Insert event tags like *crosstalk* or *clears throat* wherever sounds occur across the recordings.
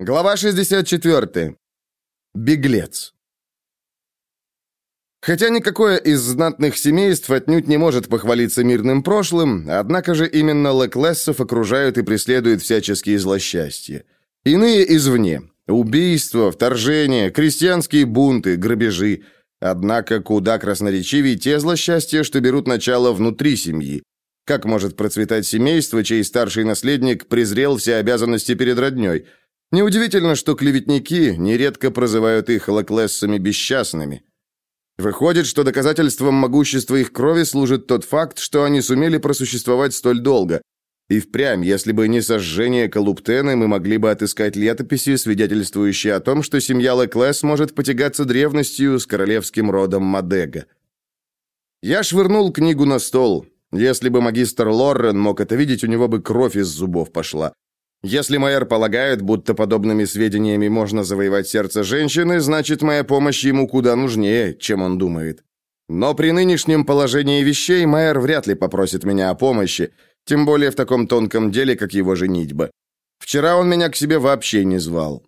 Глава 64. Беглец. Хотя никакое из знатных семейств отнюдь не может похвалиться мирным прошлым, однако же именно Леклессов окружают и преследуют всяческие злосчастья. Иные извне. Убийства, вторжения, крестьянские бунты, грабежи. Однако куда красноречивее те злосчастья, что берут начало внутри семьи. Как может процветать семейство, чей старший наследник презрел все обязанности перед родней – Неудивительно, что клеветники нередко прозывают их лаклессами бесчастными. Выходит, что доказательством могущества их крови служит тот факт, что они сумели просуществовать столь долго. И впрямь, если бы не сожжение Калуптены, мы могли бы отыскать летописи, свидетельствующие о том, что семья Леклесс может потягаться древностью с королевским родом Мадега. Я швырнул книгу на стол. Если бы магистр Лоррен мог это видеть, у него бы кровь из зубов пошла. Если майер полагает, будто подобными сведениями можно завоевать сердце женщины, значит, моя помощь ему куда нужнее, чем он думает. Но при нынешнем положении вещей майер вряд ли попросит меня о помощи, тем более в таком тонком деле, как его женитьба. Вчера он меня к себе вообще не звал.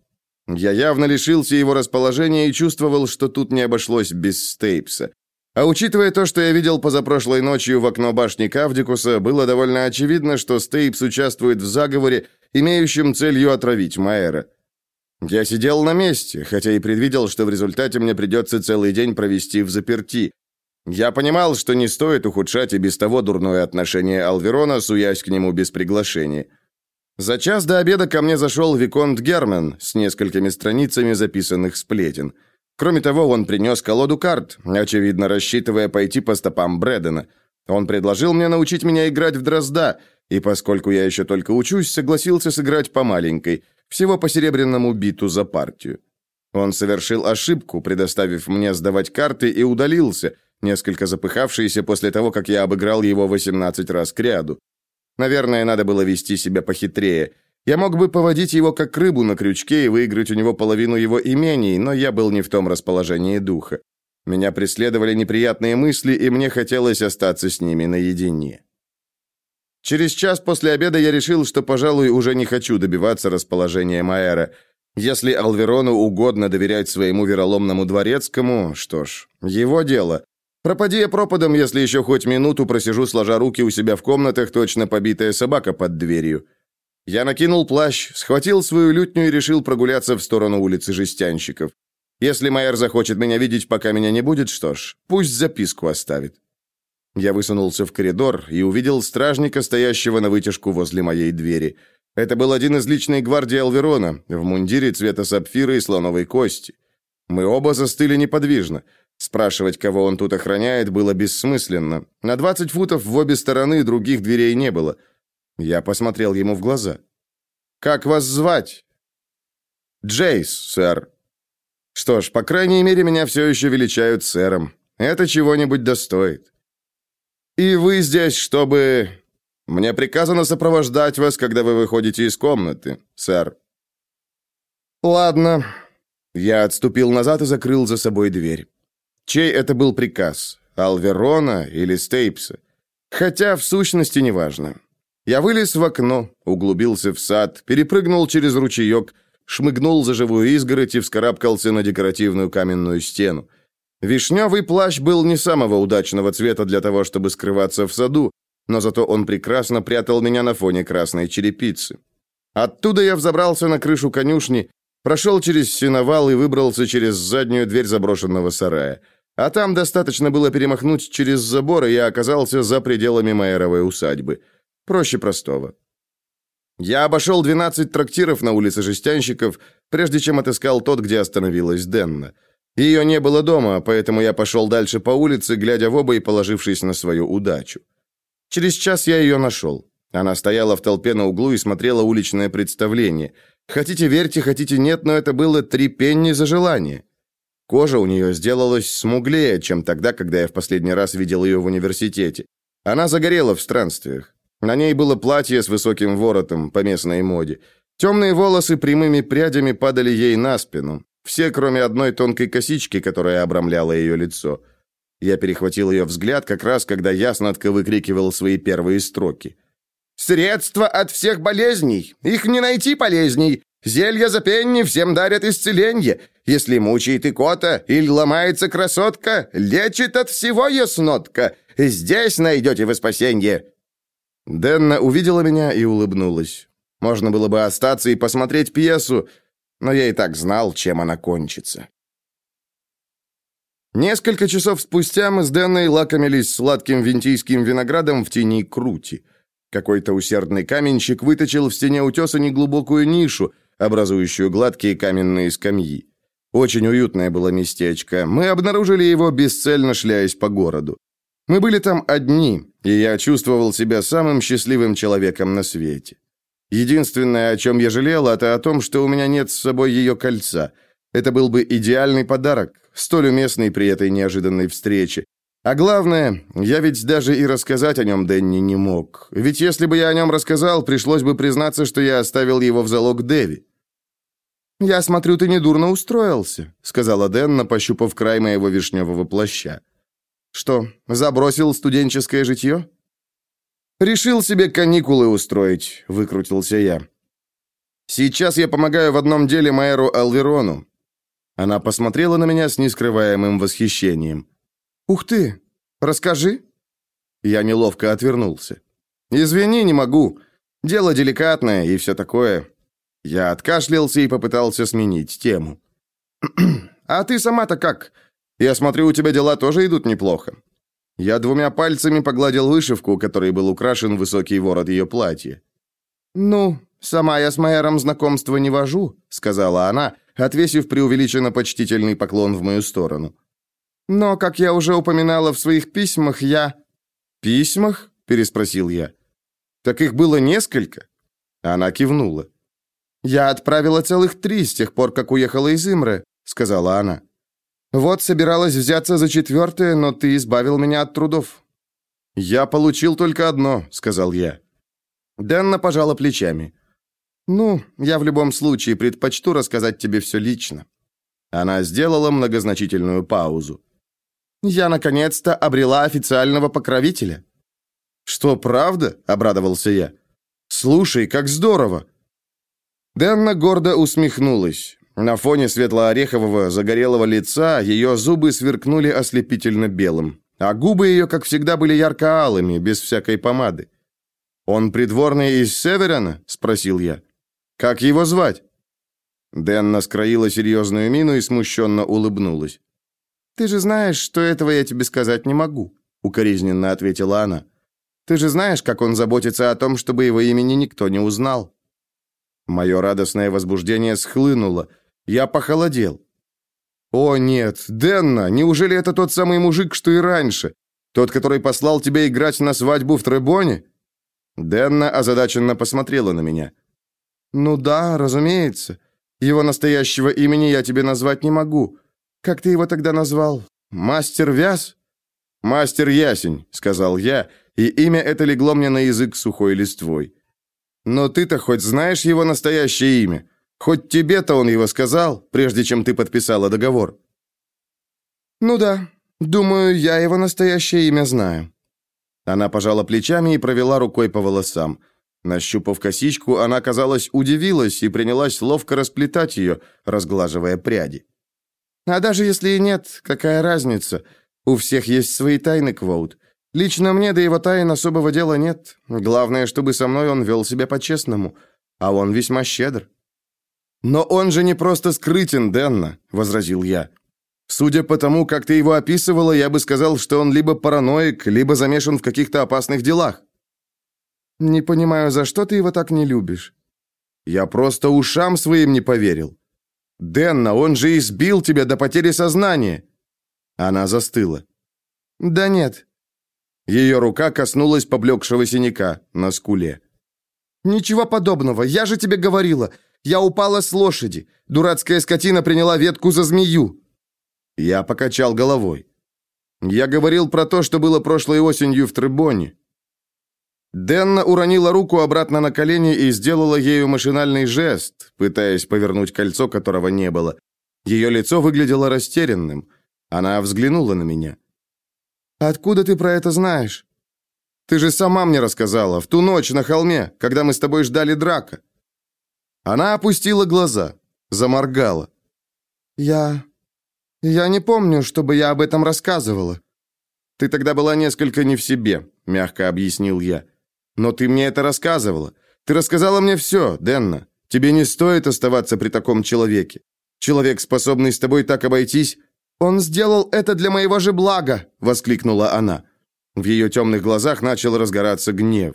Я явно лишился его расположения и чувствовал, что тут не обошлось без Стейпса. А учитывая то, что я видел позапрошлой ночью в окно башни Кавдикуса, было довольно очевидно, что Стейпс участвует в заговоре, имеющим целью отравить Майера. Я сидел на месте, хотя и предвидел, что в результате мне придется целый день провести в заперти. Я понимал, что не стоит ухудшать и без того дурное отношение Алверона, суясь к нему без приглашения. За час до обеда ко мне зашел Виконт Герман с несколькими страницами записанных сплетен. Кроме того, он принес колоду карт, очевидно, рассчитывая пойти по стопам Брэдена. Он предложил мне научить меня играть в дрозда – и поскольку я еще только учусь, согласился сыграть по маленькой, всего по серебряному биту за партию. Он совершил ошибку, предоставив мне сдавать карты, и удалился, несколько запыхавшийся после того, как я обыграл его 18 раз к ряду. Наверное, надо было вести себя похитрее. Я мог бы поводить его как рыбу на крючке и выиграть у него половину его имений, но я был не в том расположении духа. Меня преследовали неприятные мысли, и мне хотелось остаться с ними наедине. Через час после обеда я решил, что, пожалуй, уже не хочу добиваться расположения Майера. Если Алверону угодно доверять своему вероломному дворецкому, что ж, его дело. Пропади я пропадом, если еще хоть минуту просижу, сложа руки у себя в комнатах, точно побитая собака под дверью. Я накинул плащ, схватил свою лютню и решил прогуляться в сторону улицы Жестянщиков. Если Майер захочет меня видеть, пока меня не будет, что ж, пусть записку оставит. Я высунулся в коридор и увидел стражника, стоящего на вытяжку возле моей двери. Это был один из личной гвардии Алверона, в мундире цвета сапфира и слоновой кости. Мы оба застыли неподвижно. Спрашивать, кого он тут охраняет, было бессмысленно. На 20 футов в обе стороны других дверей не было. Я посмотрел ему в глаза. «Как вас звать?» «Джейс, сэр». «Что ж, по крайней мере, меня все еще величают сэром. Это чего-нибудь достоит». «И вы здесь, чтобы...» «Мне приказано сопровождать вас, когда вы выходите из комнаты, сэр». «Ладно». Я отступил назад и закрыл за собой дверь. Чей это был приказ? Алверона или Стейпса? Хотя, в сущности, неважно. Я вылез в окно, углубился в сад, перепрыгнул через ручеек, шмыгнул за живую изгородь и вскарабкался на декоративную каменную стену. Вишневый плащ был не самого удачного цвета для того, чтобы скрываться в саду, но зато он прекрасно прятал меня на фоне красной черепицы. Оттуда я взобрался на крышу конюшни, прошел через сеновал и выбрался через заднюю дверь заброшенного сарая. А там достаточно было перемахнуть через забор, и я оказался за пределами майоровой усадьбы. Проще простого. Я обошел 12 трактиров на улице Жестянщиков, прежде чем отыскал тот, где остановилась Денна. Ее не было дома, поэтому я пошел дальше по улице, глядя в оба и положившись на свою удачу. Через час я ее нашел. Она стояла в толпе на углу и смотрела уличное представление. Хотите верьте, хотите нет, но это было три пенни за желание. Кожа у нее сделалась смуглее, чем тогда, когда я в последний раз видел ее в университете. Она загорела в странствиях. На ней было платье с высоким воротом по местной моде. Темные волосы прямыми прядями падали ей на спину. Все, кроме одной тонкой косички, которая обрамляла ее лицо. Я перехватил ее взгляд как раз, когда яснотко выкрикивал свои первые строки. «Средства от всех болезней! Их не найти полезней! Зелья за пенни всем дарят исцеленье. Если мучает икота или ломается красотка, лечит от всего яснотка. Здесь найдете вы спасенье». Денна увидела меня и улыбнулась. Можно было бы остаться и посмотреть пьесу, но я и так знал, чем она кончится. Несколько часов спустя мы с Денной лакомились сладким винтийским виноградом в тени крути. Какой-то усердный каменщик выточил в стене утеса неглубокую нишу, образующую гладкие каменные скамьи. Очень уютное было местечко. Мы обнаружили его, бесцельно шляясь по городу. Мы были там одни, и я чувствовал себя самым счастливым человеком на свете. Единственное, о чем я жалел, это о том, что у меня нет с собой ее кольца. Это был бы идеальный подарок, столь уместный при этой неожиданной встрече. А главное, я ведь даже и рассказать о нем Дэнни не мог. Ведь если бы я о нем рассказал, пришлось бы признаться, что я оставил его в залог Дэви. «Я смотрю, ты недурно устроился», — сказала Дэнна, пощупав край моего вишневого плаща. «Что, забросил студенческое житье?» «Решил себе каникулы устроить», — выкрутился я. «Сейчас я помогаю в одном деле майору Алверону». Она посмотрела на меня с нескрываемым восхищением. «Ух ты! Расскажи!» Я неловко отвернулся. «Извини, не могу. Дело деликатное и все такое». Я откашлялся и попытался сменить тему. *clears throat* «А ты сама-то как? Я смотрю, у тебя дела тоже идут неплохо. Я двумя пальцами погладил вышивку, которой был украшен высокий ворот ее платья. «Ну, сама я с майором знакомства не вожу», — сказала она, отвесив преувеличенно почтительный поклон в мою сторону. «Но, как я уже упоминала в своих письмах, я...» «Письмах?» — переспросил я. «Так их было несколько?» Она кивнула. «Я отправила целых три с тех пор, как уехала из Имры», — сказала она. Вот собиралась взяться за четвертое, но ты избавил меня от трудов». «Я получил только одно», — сказал я. Дэнна пожала плечами. «Ну, я в любом случае предпочту рассказать тебе все лично». Она сделала многозначительную паузу. «Я, наконец-то, обрела официального покровителя». «Что, правда?» — обрадовался я. «Слушай, как здорово!» Дэнна гордо усмехнулась. На фоне светло-орехового загорелого лица ее зубы сверкнули ослепительно белым, а губы ее, как всегда, были ярко-алыми, без всякой помады. «Он придворный из Северена?» — спросил я. «Как его звать?» Дэнна скроила серьезную мину и смущенно улыбнулась. «Ты же знаешь, что этого я тебе сказать не могу», — укоризненно ответила она. «Ты же знаешь, как он заботится о том, чтобы его имени никто не узнал». Мое радостное возбуждение схлынуло — я похолодел. «О, нет, Денна, неужели это тот самый мужик, что и раньше? Тот, который послал тебя играть на свадьбу в Требоне?» Денна озадаченно посмотрела на меня. «Ну да, разумеется. Его настоящего имени я тебе назвать не могу. Как ты его тогда назвал? Мастер Вяз?» «Мастер Ясень», — сказал я, и имя это легло мне на язык сухой листвой. «Но ты-то хоть знаешь его настоящее имя? Хоть тебе-то он его сказал, прежде чем ты подписала договор. Ну да, думаю, я его настоящее имя знаю. Она пожала плечами и провела рукой по волосам. Нащупав косичку, она, казалось, удивилась и принялась ловко расплетать ее, разглаживая пряди. А даже если и нет, какая разница? У всех есть свои тайны, Квоут. Лично мне до его тайн особого дела нет. Главное, чтобы со мной он вел себя по-честному. А он весьма щедр. «Но он же не просто скрытен, Денна», — возразил я. «Судя по тому, как ты его описывала, я бы сказал, что он либо параноик, либо замешан в каких-то опасных делах». «Не понимаю, за что ты его так не любишь?» «Я просто ушам своим не поверил». «Денна, он же избил тебя до потери сознания!» Она застыла. «Да нет». Ее рука коснулась поблекшего синяка на скуле. «Ничего подобного, я же тебе говорила. Я упала с лошади. Дурацкая скотина приняла ветку за змею». Я покачал головой. Я говорил про то, что было прошлой осенью в Требоне. Денна уронила руку обратно на колени и сделала ею машинальный жест, пытаясь повернуть кольцо, которого не было. Ее лицо выглядело растерянным. Она взглянула на меня. «Откуда ты про это знаешь?» «Ты же сама мне рассказала, в ту ночь на холме, когда мы с тобой ждали драка». Она опустила глаза, заморгала. «Я... я не помню, чтобы я об этом рассказывала». «Ты тогда была несколько не в себе», — мягко объяснил я. «Но ты мне это рассказывала. Ты рассказала мне все, Денна. Тебе не стоит оставаться при таком человеке. Человек, способный с тобой так обойтись...» «Он сделал это для моего же блага!» — воскликнула она. В ее темных глазах начал разгораться гнев.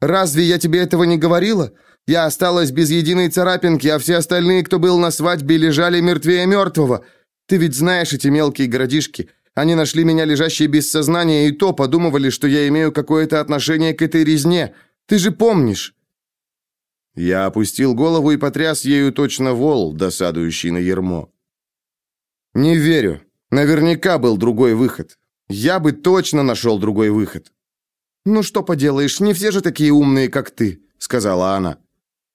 «Разве я тебе этого не говорила? Я осталась без единой царапинки, а все остальные, кто был на свадьбе, лежали мертвее мертвого. Ты ведь знаешь эти мелкие городишки. Они нашли меня лежащей без сознания и то подумывали, что я имею какое-то отношение к этой резне. Ты же помнишь?» Я опустил голову и потряс ею точно вол, досадующий на ермо. «Не верю. Наверняка был другой выход. Я бы точно нашел другой выход». «Ну что поделаешь, не все же такие умные, как ты», — сказала она.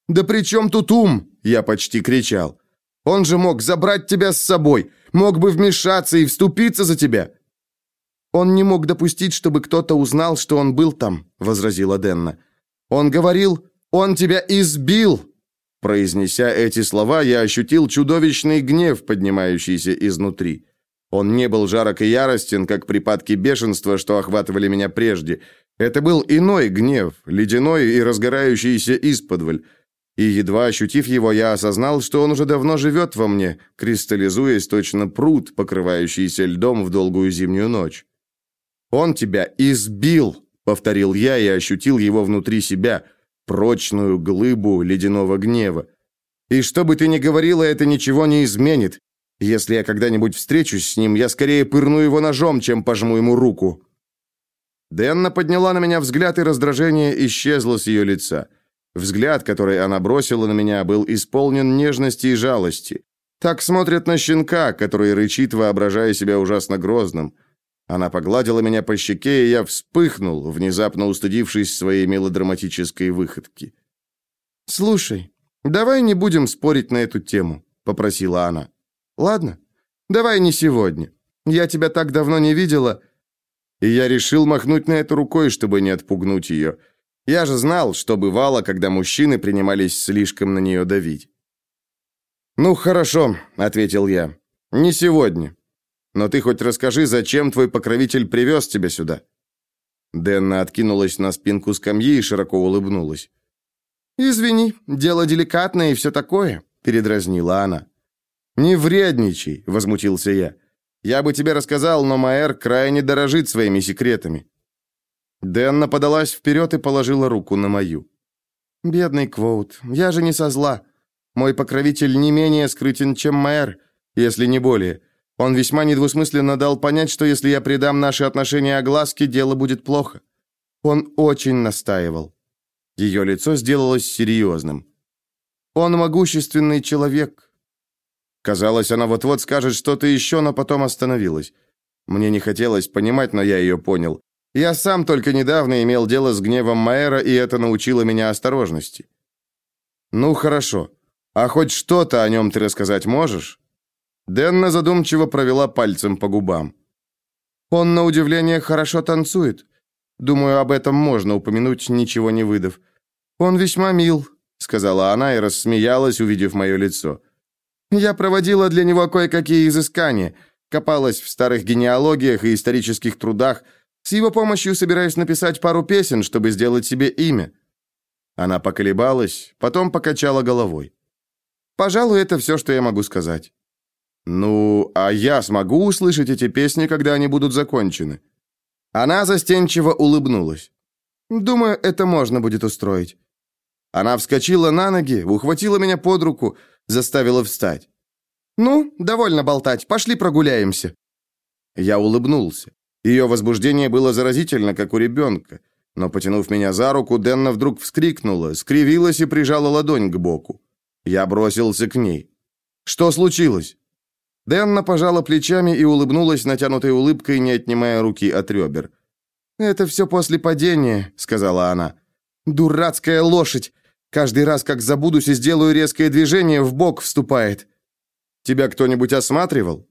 «Да при чем тут ум?» – я почти кричал. «Он же мог забрать тебя с собой, мог бы вмешаться и вступиться за тебя». «Он не мог допустить, чтобы кто-то узнал, что он был там», – возразила Денна. «Он говорил, он тебя избил!» Произнеся эти слова, я ощутил чудовищный гнев, поднимающийся изнутри. Он не был жарок и яростен, как припадки бешенства, что охватывали меня прежде. Это был иной гнев, ледяной и разгорающийся исподволь. И едва ощутив его, я осознал, что он уже давно живет во мне, кристаллизуясь точно пруд, покрывающийся льдом в долгую зимнюю ночь. «Он тебя избил!» — повторил я и ощутил его внутри себя, прочную глыбу ледяного гнева. «И что бы ты ни говорила, это ничего не изменит. Если я когда-нибудь встречусь с ним, я скорее пырну его ножом, чем пожму ему руку». Дэнна подняла на меня взгляд, и раздражение исчезло с ее лица. Взгляд, который она бросила на меня, был исполнен нежности и жалости. Так смотрят на щенка, который рычит, воображая себя ужасно грозным. Она погладила меня по щеке, и я вспыхнул, внезапно устыдившись своей мелодраматической выходки. «Слушай, давай не будем спорить на эту тему», — попросила она. «Ладно? Давай не сегодня. Я тебя так давно не видела». И я решил махнуть на это рукой, чтобы не отпугнуть ее. Я же знал, что бывало, когда мужчины принимались слишком на нее давить. «Ну, хорошо», — ответил я. «Не сегодня. Но ты хоть расскажи, зачем твой покровитель привез тебя сюда?» Дэнна откинулась на спинку скамьи и широко улыбнулась. «Извини, дело деликатное и все такое», — передразнила она. «Не вредничай», — возмутился я. «Я бы тебе рассказал, но Маэр крайне дорожит своими секретами. Дэнна подалась вперед и положила руку на мою. «Бедный Квоут, я же не со зла. Мой покровитель не менее скрытен, чем мэр, если не более. Он весьма недвусмысленно дал понять, что если я придам наши отношения огласке, дело будет плохо. Он очень настаивал». Ее лицо сделалось серьезным. «Он могущественный человек». Казалось, она вот-вот скажет что-то еще, но потом остановилась. Мне не хотелось понимать, но я ее понял. Я сам только недавно имел дело с гневом Маэра, и это научило меня осторожности. Ну, хорошо. А хоть что-то о нем ты рассказать можешь? Денна задумчиво провела пальцем по губам. Он, на удивление, хорошо танцует. Думаю, об этом можно упомянуть, ничего не выдав. Он весьма мил, сказала она и рассмеялась, увидев мое лицо. Я проводила для него кое-какие изыскания, копалась в старых генеалогиях и исторических трудах, с его помощью собираюсь написать пару песен, чтобы сделать себе имя». Она поколебалась, потом покачала головой. «Пожалуй, это все, что я могу сказать». «Ну, а я смогу услышать эти песни, когда они будут закончены?» Она застенчиво улыбнулась. «Думаю, это можно будет устроить». Она вскочила на ноги, ухватила меня под руку, заставила встать. «Ну, довольно болтать, пошли прогуляемся». Я улыбнулся. Ее возбуждение было заразительно, как у ребенка. Но, потянув меня за руку, Денна вдруг вскрикнула, скривилась и прижала ладонь к боку. Я бросился к ней. «Что случилось?» Денна пожала плечами и улыбнулась натянутой улыбкой, не отнимая руки от ребер. «Это все после падения», — сказала она. «Дурацкая лошадь! Каждый раз, как забудусь и сделаю резкое движение, в бок вступает». «Тебя кто-нибудь осматривал?»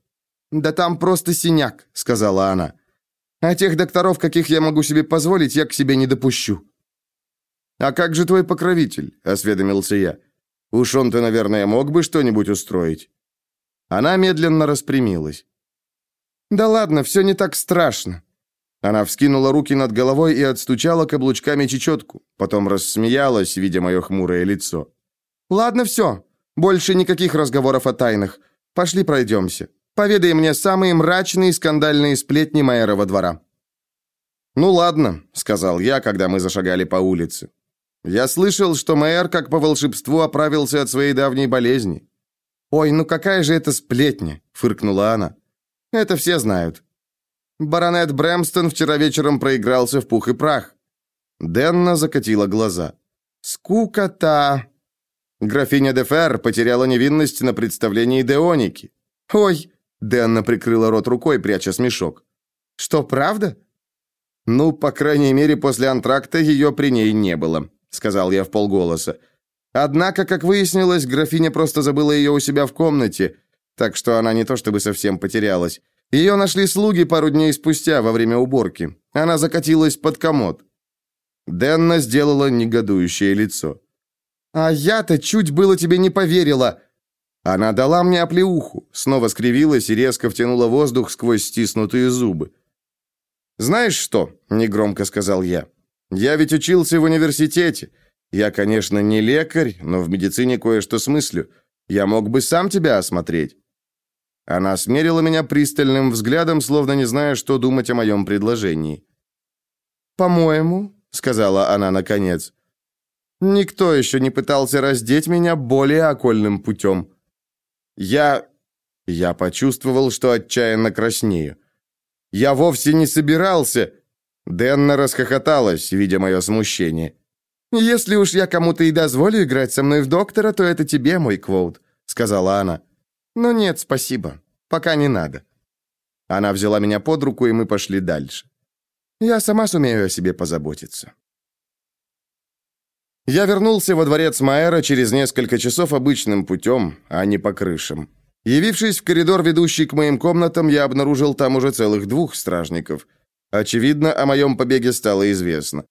«Да там просто синяк», — сказала она. А тех докторов, каких я могу себе позволить, я к себе не допущу». «А как же твой покровитель?» – осведомился я. Уж он-то, наверное, мог бы что-нибудь устроить». Она медленно распрямилась. «Да ладно, все не так страшно». Она вскинула руки над головой и отстучала каблучками чечетку, потом рассмеялась, видя мое хмурое лицо. «Ладно, все. Больше никаких разговоров о тайнах. Пошли пройдемся. Поведай мне самые мрачные скандальные сплетни Майерова двора». «Ну ладно», — сказал я, когда мы зашагали по улице. «Я слышал, что мэр, как по волшебству, оправился от своей давней болезни». «Ой, ну какая же это сплетня!» — фыркнула она. «Это все знают. Баронет Брэмстон вчера вечером проигрался в пух и прах». Денна закатила глаза. «Скука-то!» Графиня де Фер потеряла невинность на представлении Деоники. «Ой!» — Денна прикрыла рот рукой, пряча смешок. «Что, правда?» «Ну, по крайней мере, после антракта ее при ней не было», — сказал я в полголоса. Однако, как выяснилось, графиня просто забыла ее у себя в комнате, так что она не то чтобы совсем потерялась. Ее нашли слуги пару дней спустя, во время уборки. Она закатилась под комод. Денна сделала негодующее лицо. «А я-то чуть было тебе не поверила!» Она дала мне оплеуху, снова скривилась и резко втянула воздух сквозь стиснутые зубы. «Знаешь что?» — негромко сказал я. «Я ведь учился в университете. Я, конечно, не лекарь, но в медицине кое-что смыслю. Я мог бы сам тебя осмотреть». Она смерила меня пристальным взглядом, словно не зная, что думать о моем предложении. «По-моему», — сказала она наконец, — «никто еще не пытался раздеть меня более окольным путем». Я... Я почувствовал, что отчаянно краснею. Я вовсе не собирался... Денна расхохоталась, видя мое смущение. «Если уж я кому-то и дозволю играть со мной в доктора, то это тебе, мой Квоут», — сказала она. «Но нет, спасибо. Пока не надо». Она взяла меня под руку, и мы пошли дальше. «Я сама сумею о себе позаботиться». Я вернулся во дворец Майера через несколько часов обычным путем, а не по крышам. Явившись в коридор, ведущий к моим комнатам, я обнаружил там уже целых двух стражников. Очевидно, о моем побеге стало известно.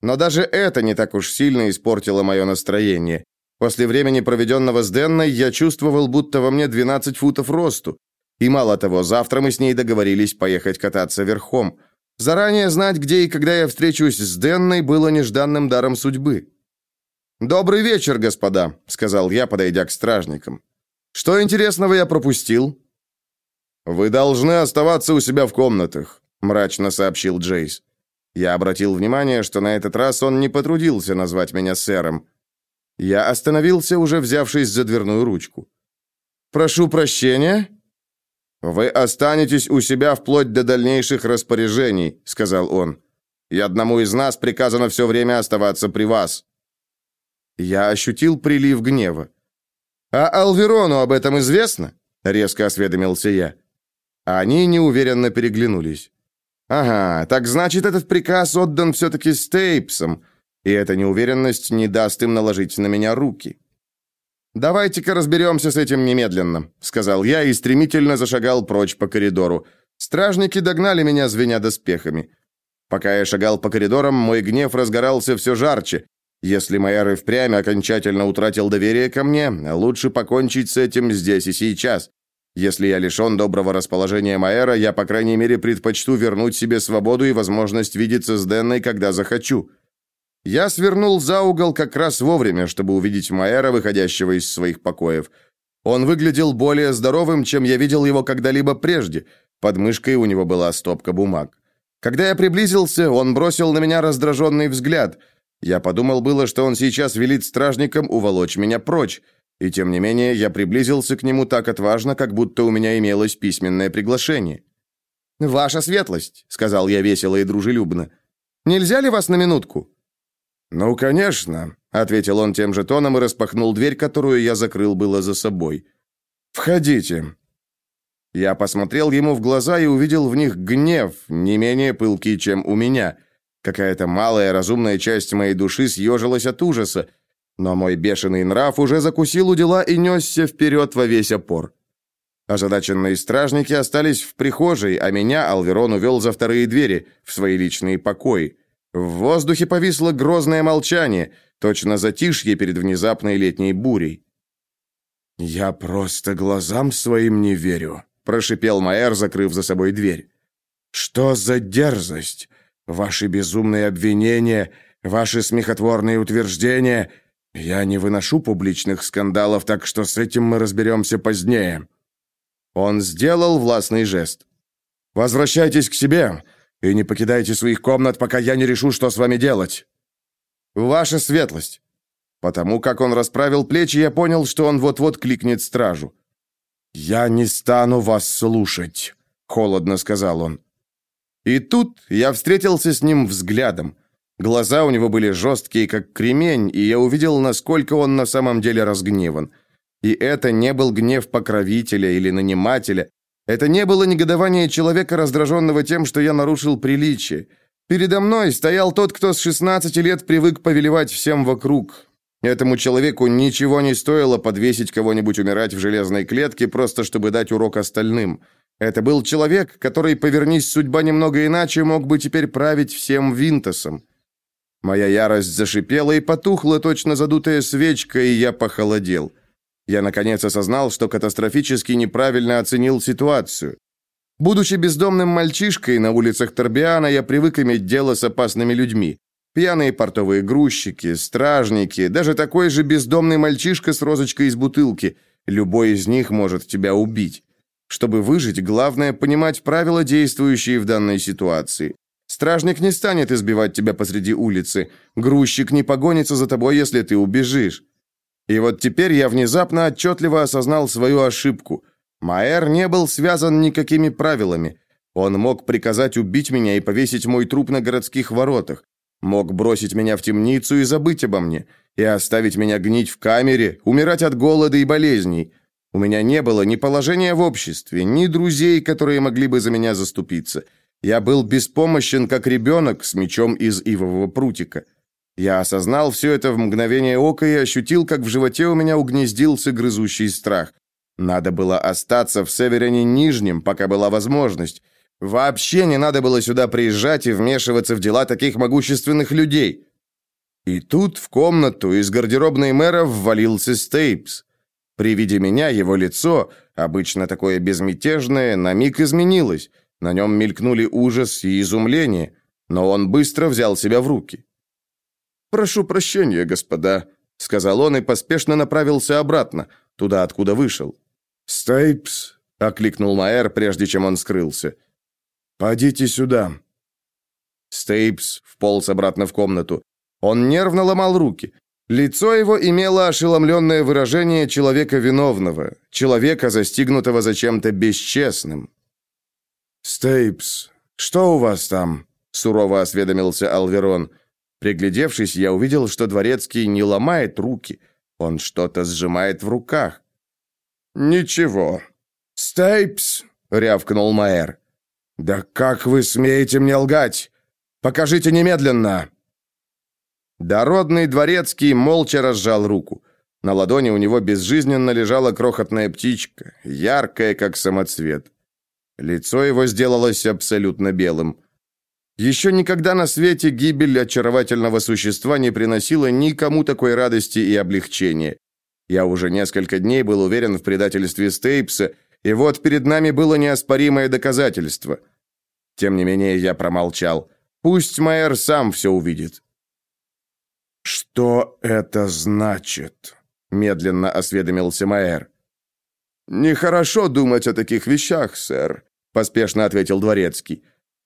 Но даже это не так уж сильно испортило мое настроение. После времени, проведенного с Денной, я чувствовал, будто во мне 12 футов росту. И мало того, завтра мы с ней договорились поехать кататься верхом. Заранее знать, где и когда я встречусь с Денной, было нежданным даром судьбы. «Добрый вечер, господа», — сказал я, подойдя к стражникам. «Что интересного я пропустил?» «Вы должны оставаться у себя в комнатах», — мрачно сообщил Джейс. Я обратил внимание, что на этот раз он не потрудился назвать меня сэром. Я остановился, уже взявшись за дверную ручку. «Прошу прощения?» «Вы останетесь у себя вплоть до дальнейших распоряжений», — сказал он. «И одному из нас приказано все время оставаться при вас». Я ощутил прилив гнева. «А Алверону об этом известно?» — резко осведомился я. Они неуверенно переглянулись. Ага, так значит, этот приказ отдан все-таки Стейпсом, и эта неуверенность не даст им наложить на меня руки. «Давайте-ка разберемся с этим немедленно», — сказал я и стремительно зашагал прочь по коридору. Стражники догнали меня, звеня доспехами. Пока я шагал по коридорам, мой гнев разгорался все жарче. Если майор и впрямь окончательно утратил доверие ко мне, лучше покончить с этим здесь и сейчас. Если я лишен доброго расположения Майера, я, по крайней мере, предпочту вернуть себе свободу и возможность видеться с Денной, когда захочу. Я свернул за угол как раз вовремя, чтобы увидеть Майера, выходящего из своих покоев. Он выглядел более здоровым, чем я видел его когда-либо прежде. Под мышкой у него была стопка бумаг. Когда я приблизился, он бросил на меня раздраженный взгляд. Я подумал было, что он сейчас велит стражникам уволочь меня прочь. И тем не менее, я приблизился к нему так отважно, как будто у меня имелось письменное приглашение. «Ваша светлость», — сказал я весело и дружелюбно, — «нельзя ли вас на минутку?» «Ну, конечно», — ответил он тем же тоном и распахнул дверь, которую я закрыл было за собой. «Входите». Я посмотрел ему в глаза и увидел в них гнев, не менее пылкий, чем у меня. Какая-то малая разумная часть моей души съежилась от ужаса, но мой бешеный нрав уже закусил у дела и несся вперед во весь опор. Озадаченные стражники остались в прихожей, а меня Алверон увел за вторые двери, в свои личные покои. В воздухе повисло грозное молчание. точно затишье перед внезапной летней бурей. «Я просто глазам своим не верю», — прошипел Майер, закрыв за собой дверь. «Что за дерзость? Ваши безумные обвинения, ваши смехотворные утверждения. Я не выношу публичных скандалов, так что с этим мы разберемся позднее». Он сделал властный жест. «Возвращайтесь к себе и не покидайте своих комнат, пока я не решу, что с вами делать». «Ваша светлость». Потому как он расправил плечи, я понял, что он вот-вот кликнет стражу. «Я не стану вас слушать», — холодно сказал он. И тут я встретился с ним взглядом. Глаза у него были жесткие, как кремень, и я увидел, насколько он на самом деле разгневан. И это не был гнев покровителя или нанимателя. Это не было негодование человека, раздраженного тем, что я нарушил приличие. Передо мной стоял тот, кто с 16 лет привык повелевать всем вокруг. Этому человеку ничего не стоило подвесить кого-нибудь умирать в железной клетке, просто чтобы дать урок остальным. Это был человек, который, повернись судьба немного иначе, мог бы теперь править всем Винтосом. Моя ярость зашипела и потухла, точно задутая свечка, и я похолодел. Я, наконец, осознал, что катастрофически неправильно оценил ситуацию. Будучи бездомным мальчишкой на улицах Торбиана, я привык иметь дело с опасными людьми. Пьяные портовые грузчики, стражники, даже такой же бездомный мальчишка с розочкой из бутылки. Любой из них может тебя убить. Чтобы выжить, главное понимать правила, действующие в данной ситуации. Стражник не станет избивать тебя посреди улицы. Грузчик не погонится за тобой, если ты убежишь. И вот теперь я внезапно отчетливо осознал свою ошибку. Маэр не был связан никакими правилами. Он мог приказать убить меня и повесить мой труп на городских воротах. Мог бросить меня в темницу и забыть обо мне. И оставить меня гнить в камере, умирать от голода и болезней. У меня не было ни положения в обществе, ни друзей, которые могли бы за меня заступиться. Я был беспомощен, как ребенок с мечом из ивового прутика. Я осознал все это в мгновение ока и ощутил, как в животе у меня угнездился грызущий страх. Надо было остаться в Северине Нижнем, пока была возможность. Вообще не надо было сюда приезжать и вмешиваться в дела таких могущественных людей. И тут в комнату из гардеробной майера ввалился Стейпс. При виде меня его лицо, обычно такое безмятежное, на миг изменилось. На нем мелькнули ужас и изумление, но он быстро взял себя в руки. «Прошу прощения, господа», — сказал он и поспешно направился обратно, туда, откуда вышел. «Стейпс», — окликнул Майер, прежде чем он скрылся. «Подите сюда». Стейпс вполз обратно в комнату. Он нервно ломал руки. Лицо его имело ошеломленное выражение человека виновного, человека, застигнутого за чем-то бесчестным. «Стейпс, что у вас там?» — сурово осведомился Алверон. Приглядевшись, я увидел, что дворецкий не ломает руки. Он что-то сжимает в руках. «Ничего». «Стейпс!» — рявкнул Майер. «Да как вы смеете мне лгать? Покажите немедленно!» Дородный дворецкий молча разжал руку. На ладони у него безжизненно лежала крохотная птичка, яркая, как самоцвет. Лицо его сделалось абсолютно белым. Еще никогда на свете гибель очаровательного существа не приносила никому такой радости и облегчения. Я уже несколько дней был уверен в предательстве Стейпса, и вот перед нами было неоспоримое доказательство. Тем не менее, я промолчал. Пусть Майер сам все увидит. «Что это значит?» — медленно осведомился Майер. «Нехорошо думать о таких вещах, сэр», — поспешно ответил Дворецкий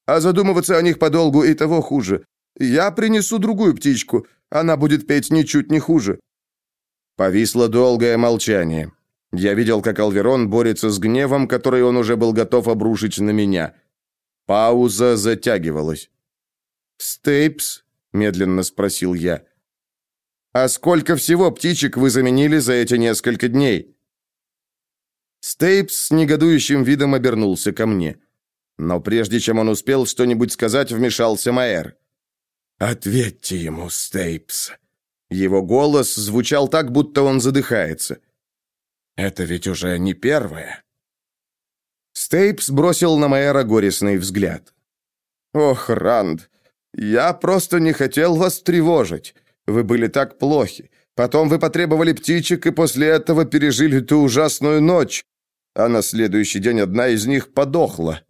а задумываться о них подолгу и того хуже. Я принесу другую птичку, она будет петь ничуть не хуже». Повисло долгое молчание. Я видел, как Алверон борется с гневом, который он уже был готов обрушить на меня. Пауза затягивалась. «Стейпс?» — медленно спросил я. «А сколько всего птичек вы заменили за эти несколько дней?» Стейпс с негодующим видом обернулся ко мне. Но прежде чем он успел что-нибудь сказать, вмешался Майер. «Ответьте ему, Стейпс». Его голос звучал так, будто он задыхается. «Это ведь уже не первое». Стейпс бросил на Майера горестный взгляд. «Ох, Ранд, я просто не хотел вас тревожить. Вы были так плохи. Потом вы потребовали птичек и после этого пережили ту ужасную ночь. А на следующий день одна из них подохла.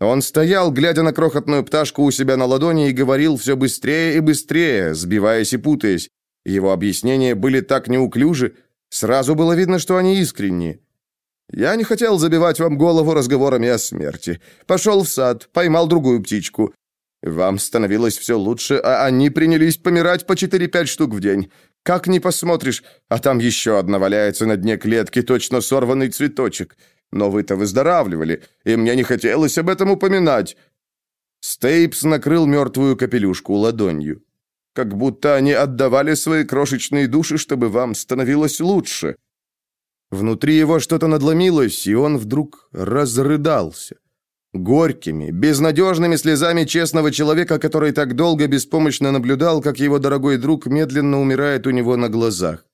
Он стоял, глядя на крохотную пташку у себя на ладони и говорил все быстрее и быстрее, сбиваясь и путаясь. Его объяснения были так неуклюжи, сразу было видно, что они искренние. Я не хотел забивать вам голову разговорами о смерти. Пошел в сад, поймал другую птичку. Вам становилось все лучше, а они принялись помирать по 4-5 штук в день. Как ни посмотришь, а там еще одна валяется на дне клетки, точно сорванный цветочек. Но вы-то выздоравливали, и мне не хотелось об этом упоминать». Стейпс накрыл мертвую капелюшку ладонью. «Как будто они отдавали свои крошечные души, чтобы вам становилось лучше». Внутри его что-то надломилось, и он вдруг разрыдался. Горькими, безнадежными слезами честного человека, который так долго беспомощно наблюдал, как его дорогой друг медленно умирает у него на глазах.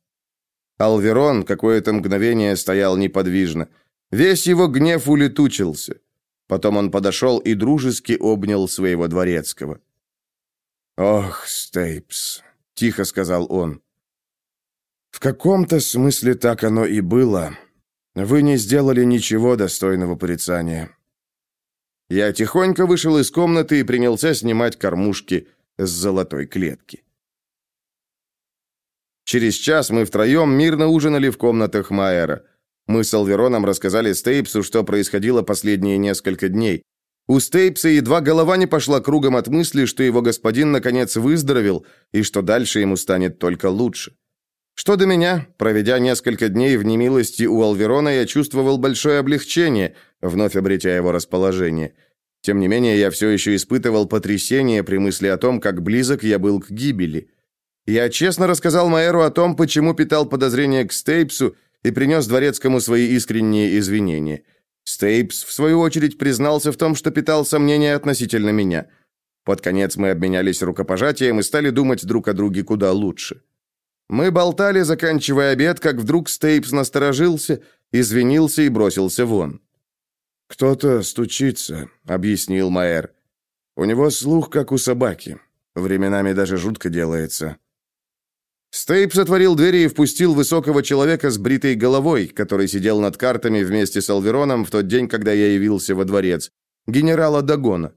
Алверон какое-то мгновение стоял неподвижно. Весь его гнев улетучился. Потом он подошел и дружески обнял своего дворецкого. «Ох, Стейпс», — тихо сказал он, в каком-то смысле так оно и было. Вы не сделали ничего достойного порицания. Я тихонько вышел из комнаты и принялся снимать кормушки с золотой клетки. Через час мы втроем мирно ужинали в комнатах Майера. Мы с Алвероном рассказали Стейпсу, что происходило последние несколько дней. У Стейпса едва голова не пошла кругом от мысли, что его господин наконец выздоровел и что дальше ему станет только лучше. Что до меня, проведя несколько дней в немилости у Алверона, я чувствовал большое облегчение, вновь обретя его расположение. Тем не менее, я все еще испытывал потрясение при мысли о том, как близок я был к гибели. Я честно рассказал Майеру о том, почему питал подозрения к Стейпсу и принес дворецкому свои искренние извинения. Стейпс, в свою очередь, признался в том, что питал сомнения относительно меня. Под конец мы обменялись рукопожатием и стали думать друг о друге куда лучше. Мы болтали, заканчивая обед, как вдруг Стейпс насторожился, извинился и бросился вон. «Кто-то стучится», — объяснил Майер. «У него слух, как у собаки. Временами даже жутко делается». Стейпс отворил двери и впустил высокого человека с бритой головой, который сидел над картами вместе с Алвероном в тот день, когда я явился во дворец, генерала Дагона.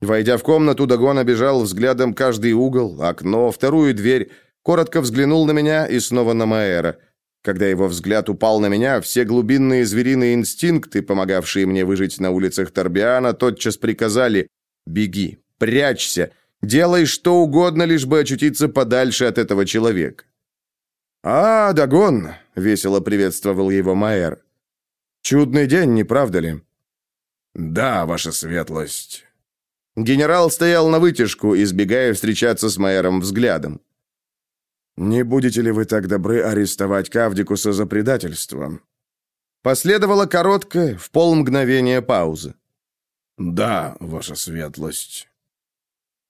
Войдя в комнату, Дагон обежал взглядом каждый угол, окно, вторую дверь, коротко взглянул на меня и снова на Маэра. Когда его взгляд упал на меня, все глубинные звериные инстинкты, помогавшие мне выжить на улицах Торбиана, тотчас приказали «Беги, прячься, делай что угодно, лишь бы очутиться подальше от этого человека». «А, Дагон!» — весело приветствовал его Майер. «Чудный день, не правда ли?» «Да, ваша светлость». Генерал стоял на вытяжку, избегая встречаться с Майером взглядом. «Не будете ли вы так добры арестовать Кавдикуса за предательство?» Последовала короткая, в полмгновения пауза. «Да, ваша светлость».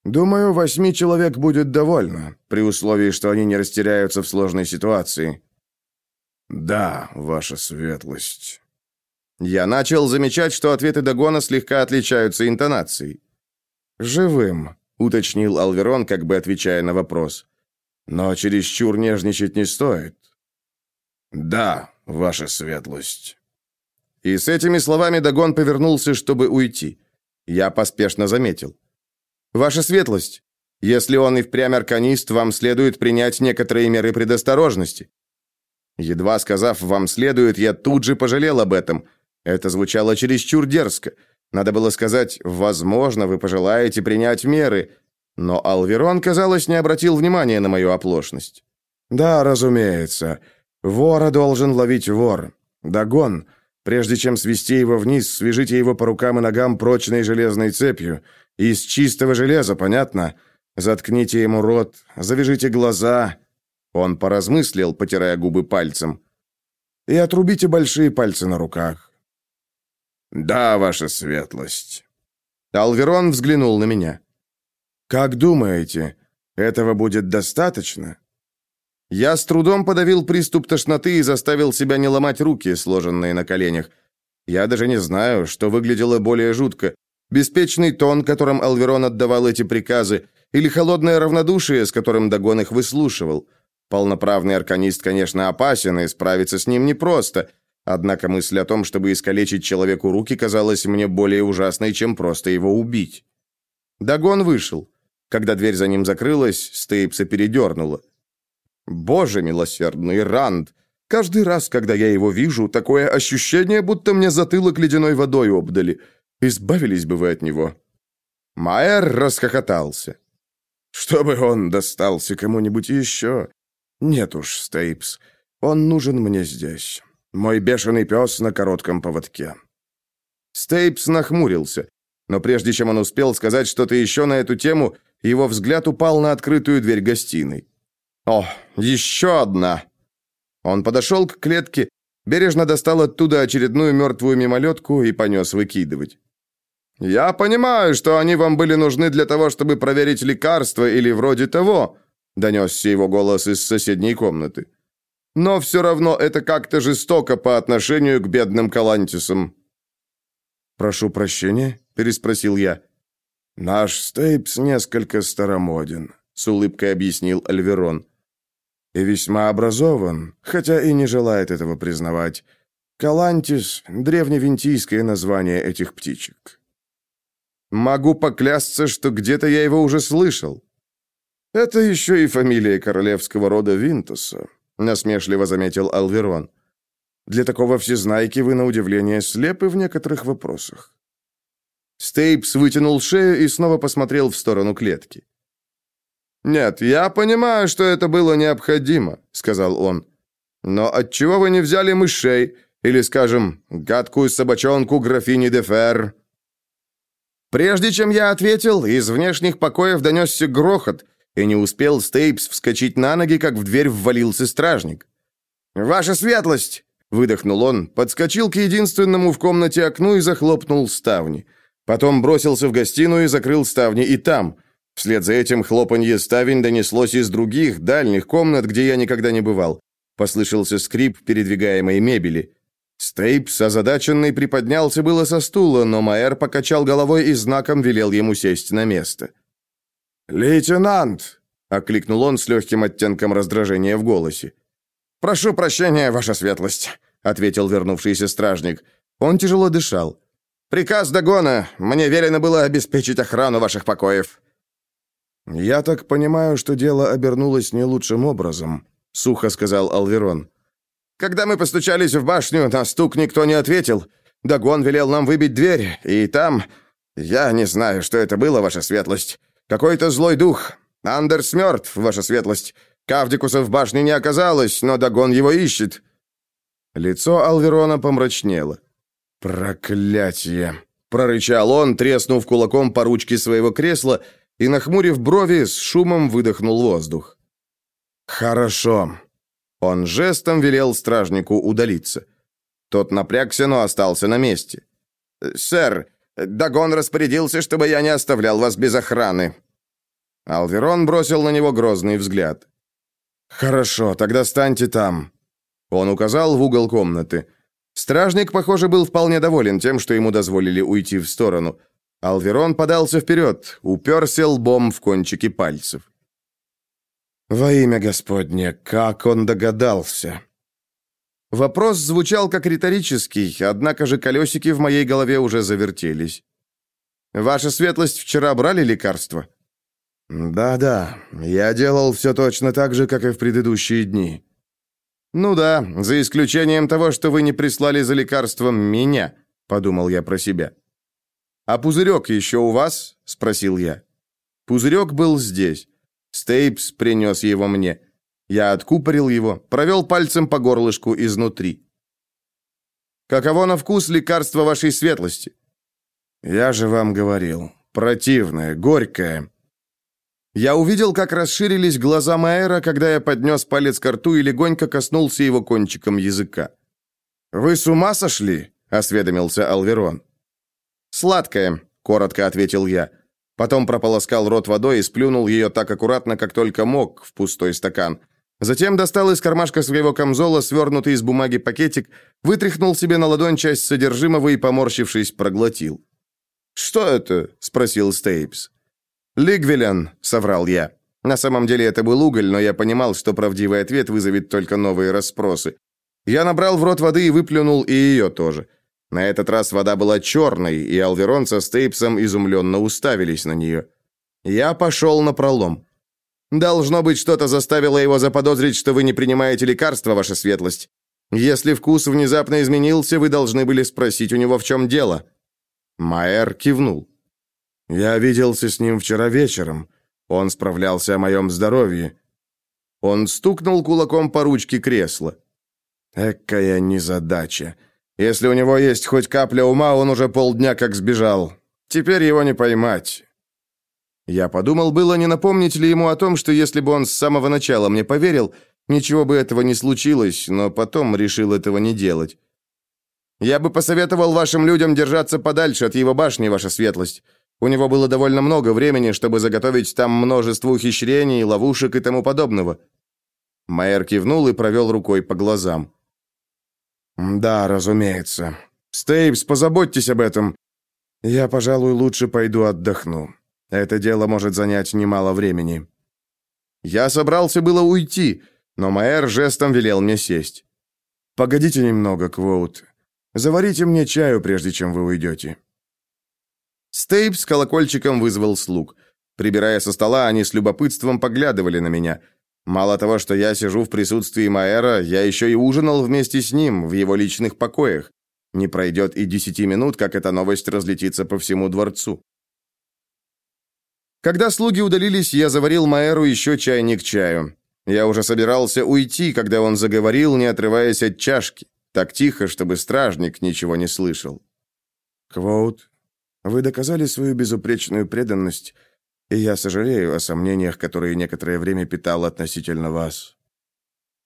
«Думаю, восьми человек будет довольно, при условии, что они не растеряются в сложной ситуации». «Да, ваша светлость». Я начал замечать, что ответы Дагона слегка отличаются интонацией. «Живым», — уточнил Алверон, как бы отвечая на вопрос. Но чересчур нежничать не стоит. Да, ваша светлость. И с этими словами Дагон повернулся, чтобы уйти. Я поспешно заметил. Ваша светлость, если он и впрямь арканист, вам следует принять некоторые меры предосторожности. Едва сказав «вам следует», я тут же пожалел об этом. Это звучало чересчур дерзко. Надо было сказать «возможно, вы пожелаете принять меры», но Алверон, казалось, не обратил внимания на мою оплошность. «Да, разумеется. Вора должен ловить вор. Догон. Прежде чем свести его вниз, свяжите его по рукам и ногам прочной железной цепью. Из чистого железа, понятно? Заткните ему рот, завяжите глаза». Он поразмыслил, потирая губы пальцем. «И отрубите большие пальцы на руках». «Да, ваша светлость». Алверон взглянул на меня. «Как думаете, этого будет достаточно?» Я с трудом подавил приступ тошноты и заставил себя не ломать руки, сложенные на коленях. Я даже не знаю, что выглядело более жутко. Беспечный тон, которым Алверон отдавал эти приказы, или холодное равнодушие, с которым Дагон их выслушивал. Полноправный арканист, конечно, опасен, и справиться с ним непросто. Однако мысль о том, чтобы искалечить человеку руки, казалась мне более ужасной, чем просто его убить. Дагон вышел. Когда дверь за ним закрылась, Стейпса передернуло. «Боже милосердный, Ранд! Каждый раз, когда я его вижу, такое ощущение, будто мне затылок ледяной водой обдали. Избавились бы вы от него». Майер расхохотался. «Чтобы он достался кому-нибудь еще? Нет уж, Стейпс, он нужен мне здесь. Мой бешеный пес на коротком поводке». Стейпс нахмурился, но прежде чем он успел сказать что-то еще на эту тему, его взгляд упал на открытую дверь гостиной. «О, еще одна!» Он подошел к клетке, бережно достал оттуда очередную мертвую мимолетку и понес выкидывать. «Я понимаю, что они вам были нужны для того, чтобы проверить лекарства или вроде того», донесся его голос из соседней комнаты. «Но все равно это как-то жестоко по отношению к бедным калантисам». «Прошу прощения?» – переспросил я. «Наш Стейпс несколько старомоден», — с улыбкой объяснил Альверон. «И весьма образован, хотя и не желает этого признавать. Калантис — древневинтийское название этих птичек». «Могу поклясться, что где-то я его уже слышал». «Это еще и фамилия королевского рода Винтуса», — насмешливо заметил Алверон. «Для такого всезнайки вы, на удивление, слепы в некоторых вопросах». Стейпс вытянул шею и снова посмотрел в сторону клетки. «Нет, я понимаю, что это было необходимо», — сказал он. «Но отчего вы не взяли мышей или, скажем, гадкую собачонку графини де Фер?» Прежде чем я ответил, из внешних покоев донесся грохот, и не успел Стейпс вскочить на ноги, как в дверь ввалился стражник. «Ваша светлость!» — выдохнул он, подскочил к единственному в комнате окну и захлопнул ставни. Потом бросился в гостиную и закрыл ставни и там. Вслед за этим хлопанье ставень донеслось из других, дальних комнат, где я никогда не бывал. Послышался скрип передвигаемой мебели. Стейпс, озадаченный, приподнялся было со стула, но Майер покачал головой и знаком велел ему сесть на место. «Лейтенант!» — окликнул он с легким оттенком раздражения в голосе. «Прошу прощения, ваша светлость», — ответил вернувшийся стражник. Он тяжело дышал. Приказ Дагона. Мне велено было обеспечить охрану ваших покоев». «Я так понимаю, что дело обернулось не лучшим образом», — сухо сказал Алверон. «Когда мы постучались в башню, на стук никто не ответил. Дагон велел нам выбить дверь, и там... Я не знаю, что это было, ваша светлость. Какой-то злой дух. Андерс мертв, ваша светлость. Кавдикуса в башне не оказалось, но Дагон его ищет». Лицо Алверона помрачнело. «Проклятие!» — прорычал он, треснув кулаком по ручке своего кресла и, нахмурив брови, с шумом выдохнул воздух. «Хорошо». Он жестом велел стражнику удалиться. Тот напрягся, но остался на месте. «Сэр, Дагон распорядился, чтобы я не оставлял вас без охраны». Алверон бросил на него грозный взгляд. «Хорошо, тогда станьте там». Он указал в угол комнаты. Стражник, похоже, был вполне доволен тем, что ему дозволили уйти в сторону. Алверон подался вперед, уперся лбом в кончики пальцев. «Во имя Господне, как он догадался?» Вопрос звучал как риторический, однако же колесики в моей голове уже завертелись. «Ваша светлость вчера брали лекарства?» «Да-да, я делал все точно так же, как и в предыдущие дни». «Ну да, за исключением того, что вы не прислали за лекарством меня», — подумал я про себя. «А пузырек еще у вас?» — спросил я. Пузырек был здесь. Стейпс принес его мне. Я откупорил его, провел пальцем по горлышку изнутри. «Каково на вкус лекарство вашей светлости?» «Я же вам говорил. Противное, горькое. Я увидел, как расширились глаза Майера, когда я поднес палец к рту и легонько коснулся его кончиком языка. «Вы с ума сошли?» — осведомился Алверон. «Сладкое», — коротко ответил я. Потом прополоскал рот водой и сплюнул ее так аккуратно, как только мог, в пустой стакан. Затем достал из кармашка своего камзола свернутый из бумаги пакетик, вытряхнул себе на ладонь часть содержимого и, поморщившись, проглотил. «Что это?» — спросил Стейпс. «Лигвелен», — соврал я. На самом деле это был уголь, но я понимал, что правдивый ответ вызовет только новые расспросы. Я набрал в рот воды и выплюнул и ее тоже. На этот раз вода была черной, и Алверон со Стейпсом изумленно уставились на нее. Я пошел напролом. «Должно быть, что-то заставило его заподозрить, что вы не принимаете лекарства, ваша светлость. Если вкус внезапно изменился, вы должны были спросить у него, в чем дело». Майер кивнул. «Я виделся с ним вчера вечером. Он справлялся о моем здоровье». Он стукнул кулаком по ручке кресла. «Экая незадача. Если у него есть хоть капля ума, он уже полдня как сбежал. Теперь его не поймать». Я подумал, было не напомнить ли ему о том, что если бы он с самого начала мне поверил, ничего бы этого не случилось, но потом решил этого не делать. Я бы посоветовал вашим людям держаться подальше от его башни, ваша светлость. У него было довольно много времени, чтобы заготовить там множество ухищрений, ловушек и тому подобного. Майер кивнул и провел рукой по глазам. «Да, разумеется. Стейпс, позаботьтесь об этом. Я, пожалуй, лучше пойду отдохну. Это дело может занять немало времени». Я собрался было уйти, но Майер жестом велел мне сесть. «Погодите немного, Квоут. Заварите мне чаю, прежде чем вы уйдете». Стейп с колокольчиком вызвал слуг. Прибирая со стола, они с любопытством поглядывали на меня. Мало того, что я сижу в присутствии Маэра, я еще и ужинал вместе с ним в его личных покоях. Не пройдет и десяти минут, как эта новость разлетится по всему дворцу. Когда слуги удалились, я заварил Маэру еще чайник чаю. Я уже собирался уйти, когда он заговорил, не отрываясь от чашки. Так тихо, чтобы стражник ничего не слышал. «Квоут, вы доказали свою безупречную преданность, и я сожалею о сомнениях, которые некоторое время питал относительно вас».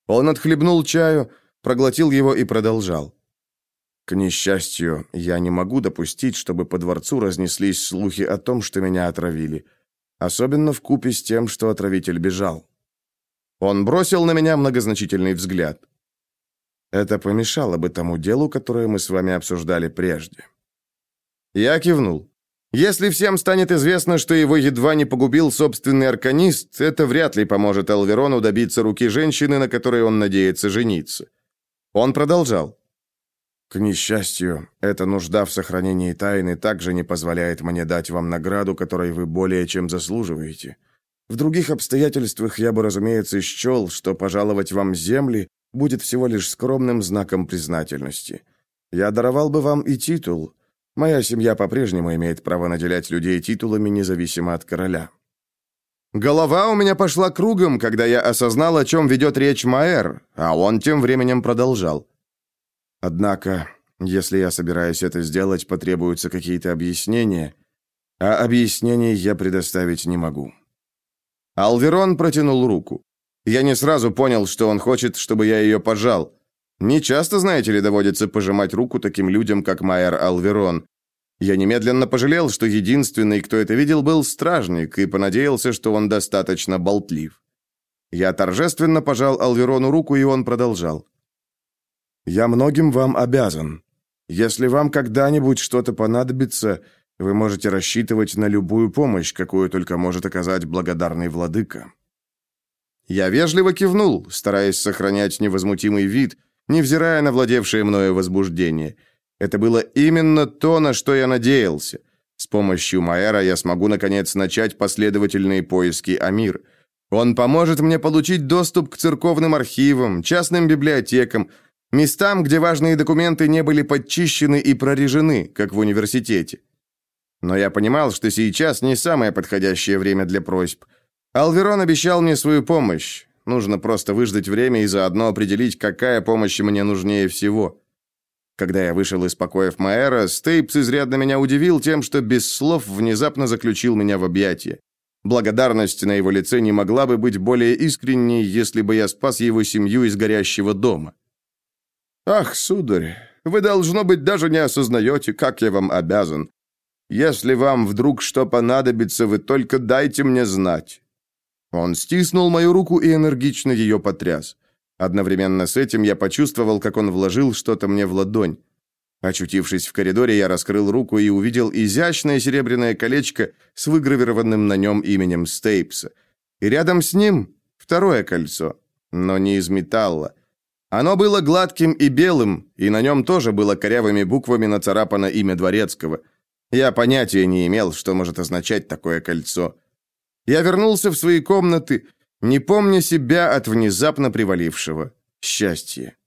Он отхлебнул чаю, проглотил его и продолжал. «К несчастью, я не могу допустить, чтобы по дворцу разнеслись слухи о том, что меня отравили, особенно в купе с тем, что отравитель бежал». Он бросил на меня многозначительный взгляд. Это помешало бы тому делу, которое мы с вами обсуждали прежде. Я кивнул. Если всем станет известно, что его едва не погубил собственный арканист, это вряд ли поможет Алверону добиться руки женщины, на которой он надеется жениться. Он продолжал. К несчастью, эта нужда в сохранении тайны также не позволяет мне дать вам награду, которой вы более чем заслуживаете. В других обстоятельствах я бы, разумеется, счел, что пожаловать вам земли будет всего лишь скромным знаком признательности. Я даровал бы вам и титул. Моя семья по-прежнему имеет право наделять людей титулами независимо от короля. Голова у меня пошла кругом, когда я осознал, о чем ведет речь Маэр, а он тем временем продолжал. Однако, если я собираюсь это сделать, потребуются какие-то объяснения, а объяснений я предоставить не могу. Алверон протянул руку. Я не сразу понял, что он хочет, чтобы я ее пожал. Не часто, знаете ли, доводится пожимать руку таким людям, как Майер Алверон. Я немедленно пожалел, что единственный, кто это видел, был стражник, и понадеялся, что он достаточно болтлив. Я торжественно пожал Алверону руку, и он продолжал. «Я многим вам обязан. Если вам когда-нибудь что-то понадобится, вы можете рассчитывать на любую помощь, какую только может оказать благодарный владыка. Я вежливо кивнул, стараясь сохранять невозмутимый вид, невзирая на владевшее мною возбуждение. Это было именно то, на что я надеялся. С помощью Майера я смогу, наконец, начать последовательные поиски Амир. Он поможет мне получить доступ к церковным архивам, частным библиотекам, местам, где важные документы не были подчищены и прорежены, как в университете. Но я понимал, что сейчас не самое подходящее время для просьб – Алверон обещал мне свою помощь. Нужно просто выждать время и заодно определить, какая помощь мне нужнее всего. Когда я вышел из покоев Маэра, Стейпс изрядно меня удивил тем, что без слов внезапно заключил меня в объятия. Благодарность на его лице не могла бы быть более искренней, если бы я спас его семью из горящего дома. «Ах, сударь, вы, должно быть, даже не осознаете, как я вам обязан. Если вам вдруг что понадобится, вы только дайте мне знать. Он стиснул мою руку и энергично ее потряс. Одновременно с этим я почувствовал, как он вложил что-то мне в ладонь. Очутившись в коридоре, я раскрыл руку и увидел изящное серебряное колечко с выгравированным на нем именем Стейпса. И рядом с ним второе кольцо, но не из металла. Оно было гладким и белым, и на нем тоже было корявыми буквами нацарапано имя Дворецкого. Я понятия не имел, что может означать такое кольцо. Я вернулся в свои комнаты, не помня себя от внезапно привалившего счастья.